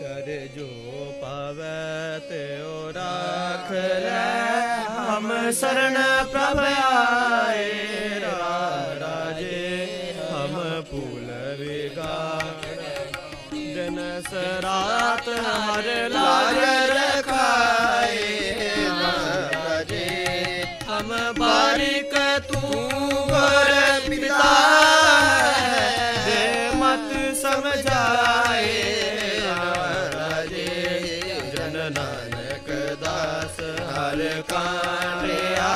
ਕਰ ਜੋ ਪਾਵੈ ਤਿਉ ਰਾਖ ਲੈ। ਹਮ ਸਰਣ ਪ੍ਰਭ ਆਏ ਰਾਜੇ, ਹਮ ਭੂਲ ਵਿਗਾੜ ਜਨ ਸਰਾਤ ਹਰ ਲਾਜ ਰਖਾਏ ਰਾਜੇ, ਹਮ ਬਾਰਿਕ ਤੂੰ ਗੁਰ ਪਿਤਾ ਨਾਨਕ ਦਾਸ ਹਰ ਕਾਂਡਿਆ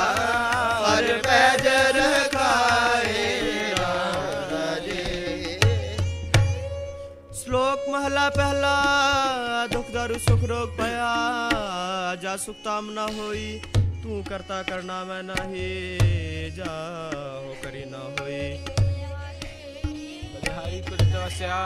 ਹਰ ਪੈਜ ਰਖਾਏ ਰਾਜੇ। ਸ਼ਲੋਕ ਮਹਲਾ ਪਹਿਲਾ ਦੁਖ ਦਾਰੂ ਸੁਖ ਰੋਗ ਪਿਆ ਜਾ ਸੁਖ ਤਾਮ ਨਾ ਹੋਈ ਤੂੰ ਕਰਤਾ ਕਰਨਾ ਮੈਂ ਨਹੀਂ ਜਾ ਹੋ ਕਰੀ ਨਾ ਹੋਈ। ਬਲਿਹਾਰੀ ਕੁਰਤ ਵਸਿਆ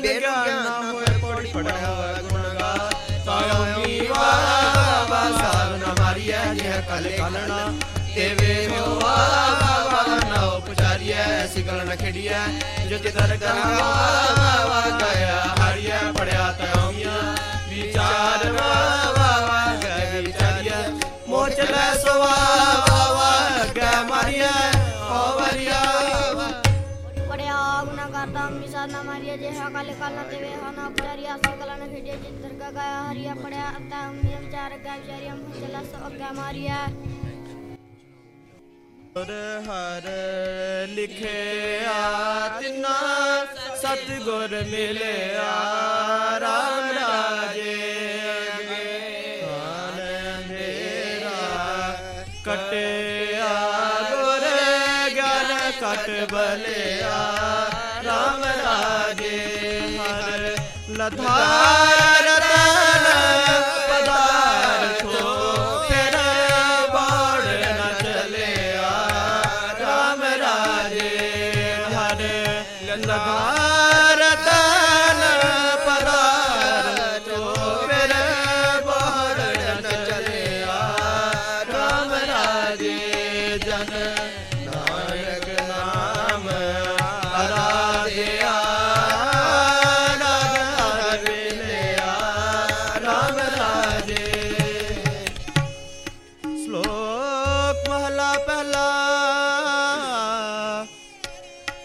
ਬਿਨ ਗਿਆਨ ਨਾ ਹੋਏ ਪੌੜੀ ਪੜਿਆ ਹੋਇਆ ਗੁਣ ਗਾ ਤਾਇਓ ਵਾ ਵਾ ਸਾਧ ਨਾ ਮਾਰੀਐ ਜਿਹ ਕਲ ਕਾਲਣਾ ਹੋ ਵਾ ਵਾ ਨਾ ਉਪਚਾਰੀਐ ਐਸੀ ਗਲ ਨ ਖੇਡੀਐ। ਜੋ ਤਿਦਰ ਕਰਾ ਵਾ ਗਿਆ ਹਰੀਐ ਪੜਿਆ ਤਾਇਓਮੀਆਂ ਵਿਚਾਰ ਵਾ ਵਾ ਗਏ ਵਿਚਾਰੀਐ। ਮੋਚ ਲੈ ਸਵਾ ਨਾ ਮਾਰੀਆ ਜੇ ਹਾ ਕਾਲੇ ਕਾਲਾ ਤੇ ਵੇ ਨਾ ਪੁਜਾਰੀਆ ਸੋ ਕਲਾ ਨ ਖੇਡੀਆ ਜਿਤ ਦਰਗਾ ਗਾਇਆ ਹਰੀਆ ਪੜਿਆ ਅਤਾ ਉਮੀ ਵਿਚਾਰ ਗਾ ਵਿਚਾਰੀਆ ਮੁਖ ਚਲਾ ਸੋ ਅੱਗਾ ਮਾਰੀਆ ਗੁਰ ਹਰ ਲਿਖਿਆ ਤਿਨਾ ਸਤ ਮਿਲਿਆ ਰਾਮ ਰਾਜੇ ਖਾਨ ਅੰਧੇਰਾ ਕਟਿਆ ਗੁਰ ਗਿਆਨ ਕਟ ਬਲਿਆ ਰਾਮ ਰਾਜੇ ਹਰ ਲਧਾਰ ਰਤਨ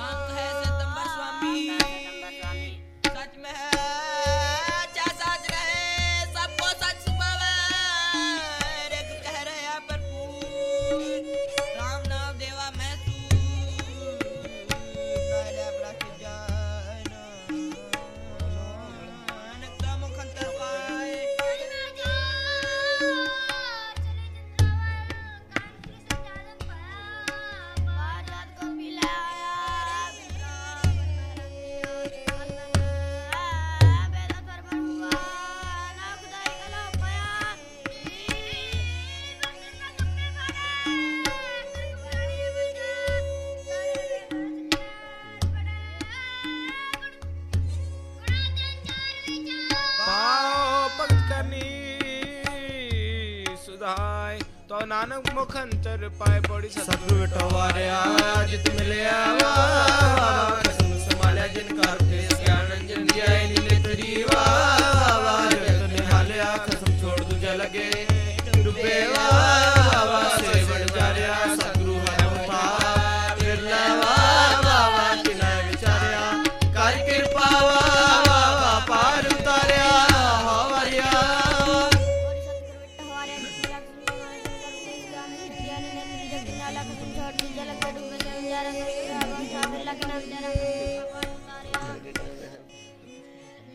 ਥਾ ਹੈ ਕਲ ਜੁਗ ਰਥ ਗੁੰਗਾ ਤੋ ਨਾਨਕ ਮੁਖ ਅੰਤਰ ਪਾਏ ਪੜੀ ਸਤਿਗੁਰ ਟਵਾਰਿਆ ਜਿਤ ਮਿਲਿਆ ਵਾ। لك من شر من جلك بدون من جرم من جرم من جرم من جرم